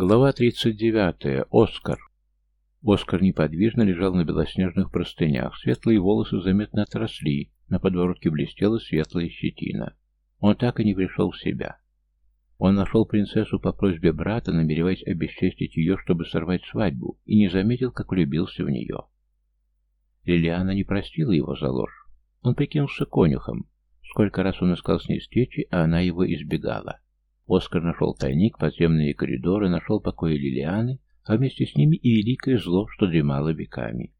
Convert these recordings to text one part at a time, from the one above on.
Глава 39. Оскар. Оскар неподвижно лежал на белоснежных простынях. Светлые волосы заметно отросли, на подбородке блестела светлая щетина. Он так и не пришел в себя. Он нашел принцессу по просьбе брата, намереваясь обесчестить ее, чтобы сорвать свадьбу, и не заметил, как влюбился в нее. Лилиана не простила его за ложь. Он прикинулся конюхом. Сколько раз он искал с ней встречи, а она его избегала. Оскар нашел тайник, подземные коридоры, нашел покои Лилианы, а вместе с ними и великое зло, что дремало веками.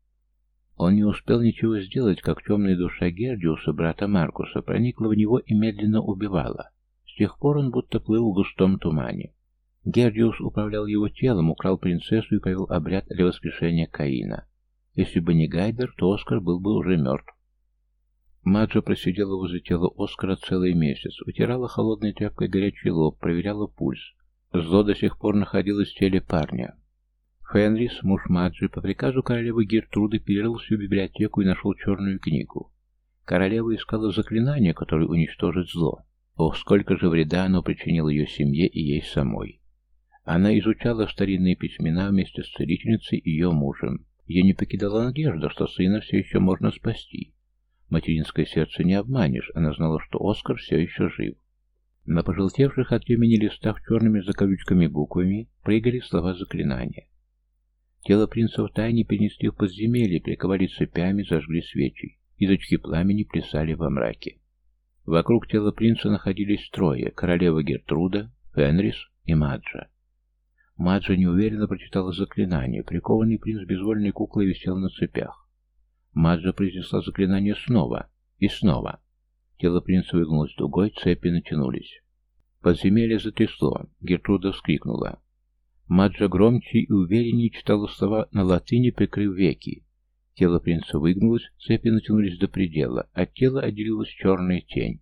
Он не успел ничего сделать, как темная душа Гердиуса, брата Маркуса, проникла в него и медленно убивала. С тех пор он будто плыл в густом тумане. Гердиус управлял его телом, украл принцессу и провел обряд для воскрешения Каина. Если бы не Гайбер, то Оскар был бы уже мертв. Маджо просидела возле тела Оскара целый месяц, утирала холодной тряпкой горячий лоб, проверяла пульс. Зло до сих пор находилось в теле парня. Фенрис, муж Маджи, по приказу королевы Гертруды перерыл всю библиотеку и нашел черную книгу. Королева искала заклинание, которое уничтожит зло. Ох, сколько же вреда оно причинило ее семье и ей самой. Она изучала старинные письмена вместе с целительницей и ее мужем. Ее не покидала надежда, что сына все еще можно спасти. Материнское сердце не обманешь, она знала, что Оскар все еще жив. На пожелтевших от времени листах черными закорючками буквами прыгали слова заклинания. Тело принца в тайне перенесли в подземелье, приковали цепями, зажгли свечи. Язычки пламени плясали во мраке. Вокруг тела принца находились трое — королева Гертруда, Фенрис и Маджа. Маджа неуверенно прочитала заклинание. Прикованный принц безвольной куклой висел на цепях. Маджа произнесла заклинание снова и снова. Тело принца выгнулось дугой, цепи натянулись. Подземелье затрясло. Гертруда вскрикнула. Маджа громче и увереннее читала слова на латыни, прикрыв веки. Тело принца выгнулось, цепи натянулись до предела, от тела отделилась черная тень.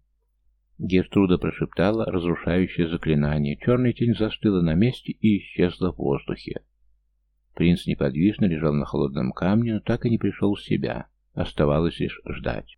Гертруда прошептала разрушающее заклинание. Черная тень застыла на месте и исчезла в воздухе. Принц неподвижно лежал на холодном камне, но так и не пришел в себя. Оставалось лишь ждать.